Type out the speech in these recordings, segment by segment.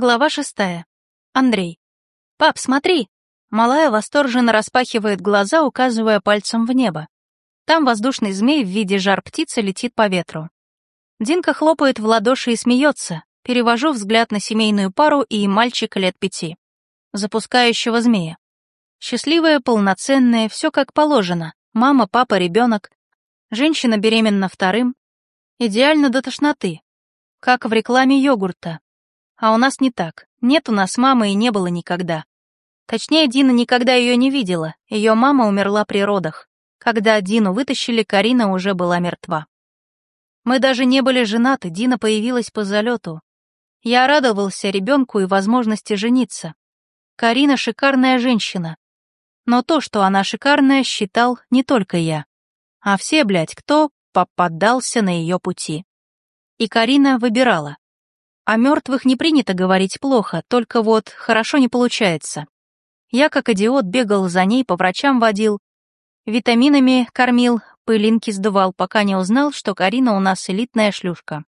Глава шестая. Андрей. «Пап, смотри!» Малая восторженно распахивает глаза, указывая пальцем в небо. Там воздушный змей в виде жар-птицы летит по ветру. Динка хлопает в ладоши и смеется. Перевожу взгляд на семейную пару и мальчика лет пяти. Запускающего змея. Счастливая, полноценная, все как положено. Мама, папа, ребенок. Женщина беременна вторым. Идеально до тошноты. Как в рекламе йогурта. А у нас не так. Нет у нас мамы и не было никогда. Точнее, Дина никогда ее не видела. Ее мама умерла при родах. Когда Дину вытащили, Карина уже была мертва. Мы даже не были женаты, Дина появилась по залету. Я радовался ребенку и возможности жениться. Карина шикарная женщина. Но то, что она шикарная, считал не только я. А все, блядь, кто попадался на ее пути. И Карина выбирала. О мертвых не принято говорить плохо, только вот хорошо не получается. Я, как идиот, бегал за ней, по врачам водил, витаминами кормил, пылинки сдувал, пока не узнал, что Карина у нас элитная шлюшка.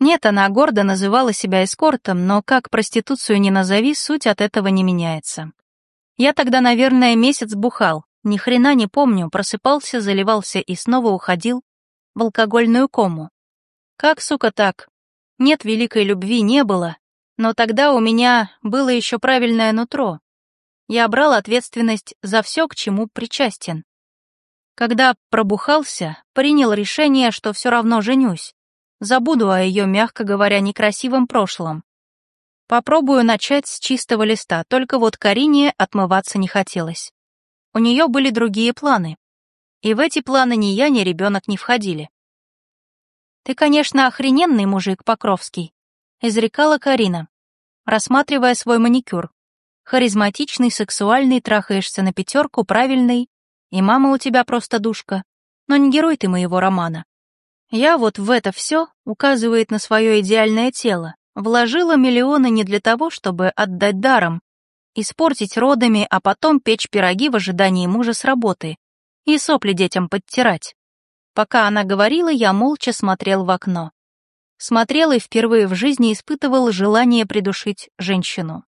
Нет, она гордо называла себя эскортом, но как проституцию не назови, суть от этого не меняется. Я тогда, наверное, месяц бухал, ни хрена не помню, просыпался, заливался и снова уходил в алкогольную кому. Как, сука, так? Нет, великой любви не было, но тогда у меня было еще правильное нутро. Я брал ответственность за все, к чему причастен. Когда пробухался, принял решение, что все равно женюсь. Забуду о ее, мягко говоря, некрасивом прошлом. Попробую начать с чистого листа, только вот Карине отмываться не хотелось. У нее были другие планы. И в эти планы ни я, ни ребенок не входили. «Ты, конечно, охрененный мужик, Покровский», — изрекала Карина, рассматривая свой маникюр. «Харизматичный, сексуальный, трахаешься на пятерку, правильный, и мама у тебя просто душка, но не герой ты моего романа. Я вот в это все, указывает на свое идеальное тело, вложила миллионы не для того, чтобы отдать даром, испортить родами, а потом печь пироги в ожидании мужа с работы и сопли детям подтирать. Пока она говорила, я молча смотрел в окно. Смотрел и впервые в жизни испытывал желание придушить женщину.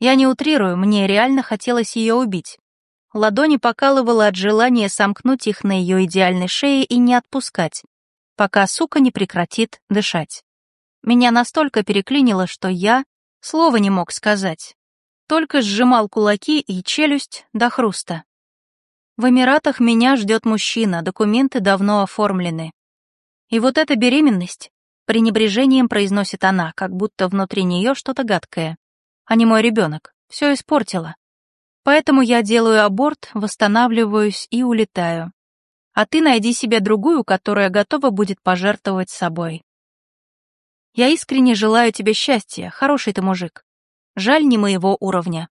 Я не утрирую, мне реально хотелось ее убить. Ладони покалывало от желания сомкнуть их на ее идеальной шее и не отпускать, пока сука не прекратит дышать. Меня настолько переклинило, что я слова не мог сказать. Только сжимал кулаки и челюсть до хруста. В Эмиратах меня ждет мужчина, документы давно оформлены. И вот эта беременность, пренебрежением произносит она, как будто внутри нее что-то гадкое. А не мой ребенок, все испортила. Поэтому я делаю аборт, восстанавливаюсь и улетаю. А ты найди себе другую, которая готова будет пожертвовать собой. Я искренне желаю тебе счастья, хороший ты мужик. Жаль не моего уровня.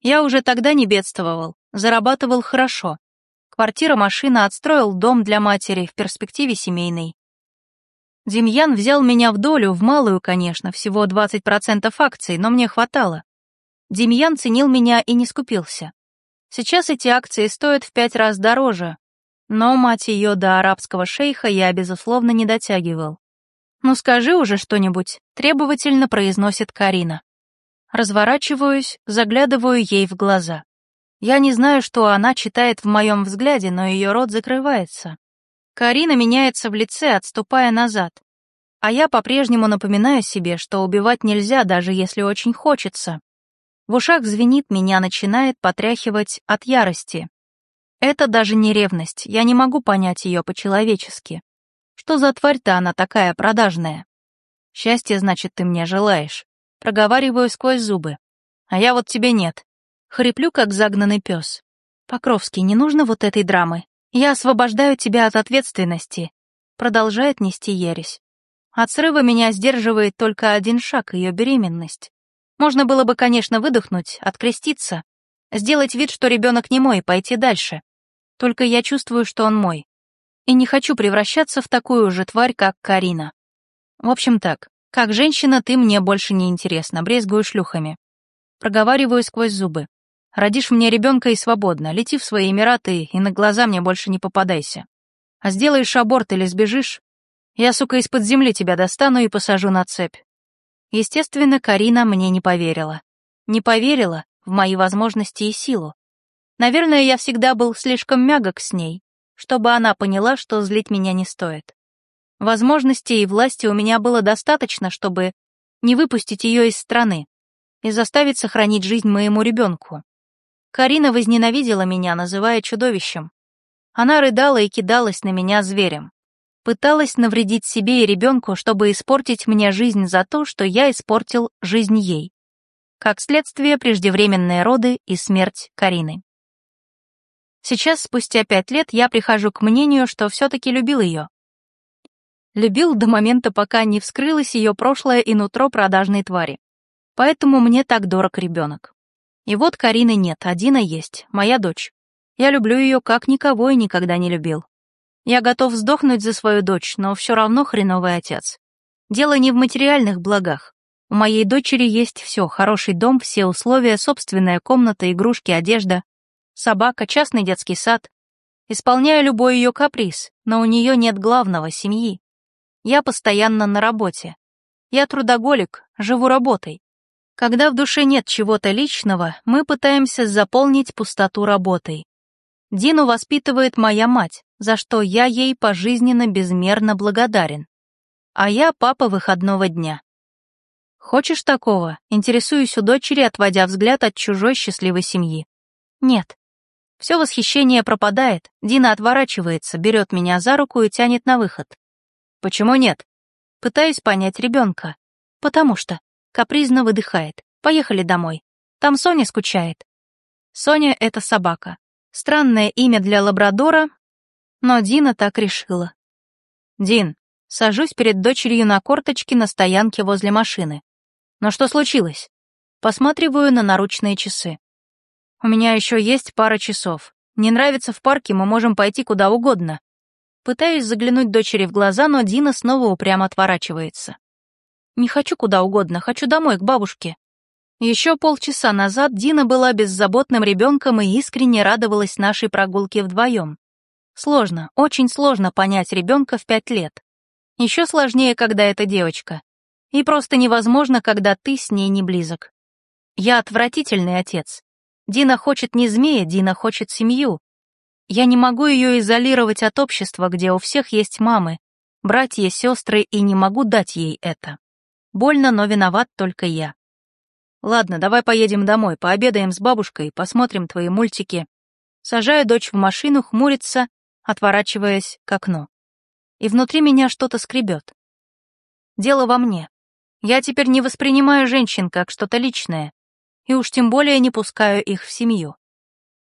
Я уже тогда не бедствовал, зарабатывал хорошо. Квартира, машина, отстроил дом для матери, в перспективе семейный. Демьян взял меня в долю, в малую, конечно, всего 20% акций, но мне хватало. Демьян ценил меня и не скупился. Сейчас эти акции стоят в пять раз дороже, но, мать ее, до арабского шейха я, безусловно, не дотягивал. «Ну скажи уже что-нибудь», — требовательно произносит Карина. Разворачиваюсь, заглядываю ей в глаза. Я не знаю, что она читает в моем взгляде, но ее рот закрывается. Карина меняется в лице, отступая назад. А я по-прежнему напоминаю себе, что убивать нельзя, даже если очень хочется. В ушах звенит, меня начинает потряхивать от ярости. Это даже не ревность, я не могу понять ее по-человечески. Что за тварь-то она такая продажная? Счастье, значит, ты мне желаешь. Проговариваю сквозь зубы. А я вот тебе нет. Хриплю, как загнанный пес. Покровский, не нужно вот этой драмы. Я освобождаю тебя от ответственности. Продолжает нести ересь. От срыва меня сдерживает только один шаг, ее беременность. Можно было бы, конечно, выдохнуть, откреститься, сделать вид, что ребенок не мой, и пойти дальше. Только я чувствую, что он мой. И не хочу превращаться в такую же тварь, как Карина. В общем так, как женщина ты мне больше не интересна, брезгую шлюхами. Проговариваю сквозь зубы. Родишь мне ребенка и свободно, лети в свои Эмираты и на глаза мне больше не попадайся. А сделаешь аборт или сбежишь, я, сука, из-под земли тебя достану и посажу на цепь. Естественно, Карина мне не поверила. Не поверила в мои возможности и силу. Наверное, я всегда был слишком мягок с ней, чтобы она поняла, что злить меня не стоит. Возможностей и власти у меня было достаточно, чтобы не выпустить ее из страны и заставить сохранить жизнь моему ребенку. Карина возненавидела меня, называя чудовищем. Она рыдала и кидалась на меня зверем. Пыталась навредить себе и ребенку, чтобы испортить мне жизнь за то, что я испортил жизнь ей. Как следствие, преждевременные роды и смерть Карины. Сейчас, спустя пять лет, я прихожу к мнению, что все-таки любил ее. Любил до момента, пока не вскрылось ее прошлое и нутро продажной твари. Поэтому мне так дорог ребенок. И вот Карины нет, а Дина есть, моя дочь. Я люблю ее как никого и никогда не любил. Я готов сдохнуть за свою дочь, но все равно хреновый отец. Дело не в материальных благах. У моей дочери есть все, хороший дом, все условия, собственная комната, игрушки, одежда, собака, частный детский сад. Исполняю любой ее каприз, но у нее нет главного — семьи. Я постоянно на работе. Я трудоголик, живу работой. Когда в душе нет чего-то личного, мы пытаемся заполнить пустоту работой. Дину воспитывает моя мать, за что я ей пожизненно безмерно благодарен. А я папа выходного дня. Хочешь такого? Интересуюсь у дочери, отводя взгляд от чужой счастливой семьи. Нет. Все восхищение пропадает, Дина отворачивается, берет меня за руку и тянет на выход. Почему нет? Пытаюсь понять ребенка. Потому что. Капризно выдыхает. Поехали домой. Там Соня скучает. Соня — это собака. Странное имя для лабрадора, но Дина так решила. Дин, сажусь перед дочерью на корточки на стоянке возле машины. Но что случилось? Посматриваю на наручные часы. У меня еще есть пара часов. Не нравится в парке, мы можем пойти куда угодно. Пытаюсь заглянуть дочери в глаза, но Дина снова упрямо отворачивается. Не хочу куда угодно, хочу домой, к бабушке. Еще полчаса назад Дина была беззаботным ребенком и искренне радовалась нашей прогулке вдвоем. Сложно, очень сложно понять ребенка в пять лет. Еще сложнее, когда это девочка. И просто невозможно, когда ты с ней не близок. Я отвратительный отец. Дина хочет не змея, Дина хочет семью. Я не могу ее изолировать от общества, где у всех есть мамы, братья, сестры, и не могу дать ей это. Больно, но виноват только я. Ладно, давай поедем домой, пообедаем с бабушкой, посмотрим твои мультики. Сажаю дочь в машину, хмурится, отворачиваясь к окну. И внутри меня что-то скребет. Дело во мне. Я теперь не воспринимаю женщин как что-то личное и уж тем более не пускаю их в семью.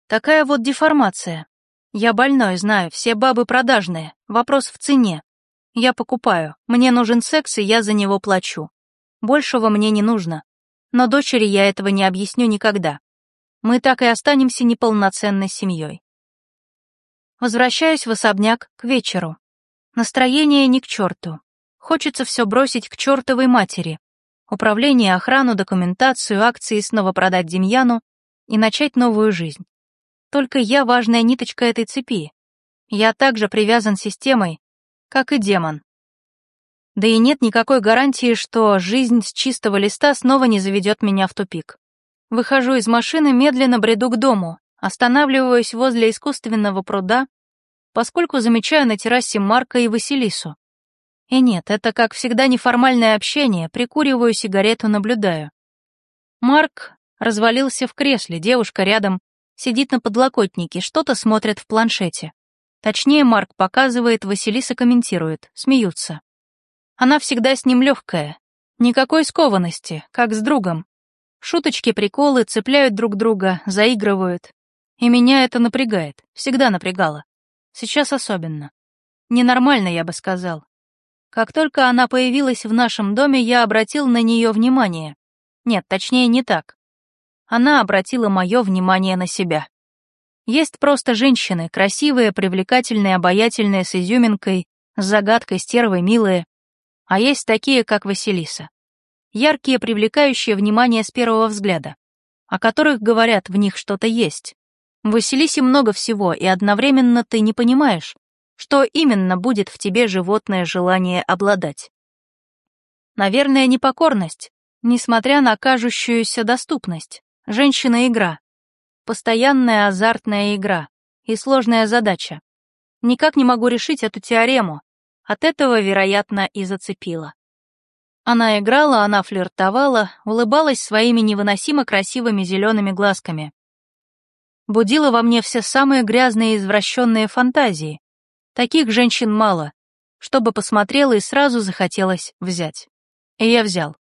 Такая вот деформация. Я больной, знаю, все бабы продажные, вопрос в цене. Я покупаю, мне нужен секс, и я за него плачу. Большего мне не нужно. Но дочери я этого не объясню никогда. Мы так и останемся неполноценной семьей. Возвращаюсь в особняк к вечеру. Настроение ни к черту. Хочется все бросить к чертовой матери, управление, охрану, документацию, акции снова продать Демьяну и начать новую жизнь. Только я важная ниточка этой цепи. Я также привязан системой, как и демон. Да и нет никакой гарантии, что жизнь с чистого листа снова не заведет меня в тупик. Выхожу из машины, медленно бреду к дому, останавливаюсь возле искусственного пруда, поскольку замечаю на террасе Марка и Василису. И нет, это, как всегда, неформальное общение, прикуриваю сигарету, наблюдаю. Марк развалился в кресле, девушка рядом сидит на подлокотнике, что-то смотрит в планшете. Точнее, Марк показывает, Василиса комментирует, смеются. Она всегда с ним легкая, никакой скованности, как с другом. Шуточки, приколы цепляют друг друга, заигрывают. И меня это напрягает, всегда напрягало. Сейчас особенно. Ненормально, я бы сказал. Как только она появилась в нашем доме, я обратил на нее внимание. Нет, точнее, не так. Она обратила мое внимание на себя. Есть просто женщины, красивые, привлекательные, обаятельные, с изюминкой, с загадкой, стервой, милые. А есть такие, как Василиса. Яркие, привлекающие внимание с первого взгляда, о которых говорят, в них что-то есть. В Василисе много всего, и одновременно ты не понимаешь, что именно будет в тебе животное желание обладать. Наверное, непокорность, несмотря на кажущуюся доступность. Женщина-игра. Постоянная азартная игра. И сложная задача. Никак не могу решить эту теорему. От этого, вероятно, и зацепила. Она играла, она флиртовала, улыбалась своими невыносимо красивыми зелеными глазками. Будила во мне все самые грязные и извращенные фантазии. Таких женщин мало, чтобы посмотрела и сразу захотелось взять. И я взял.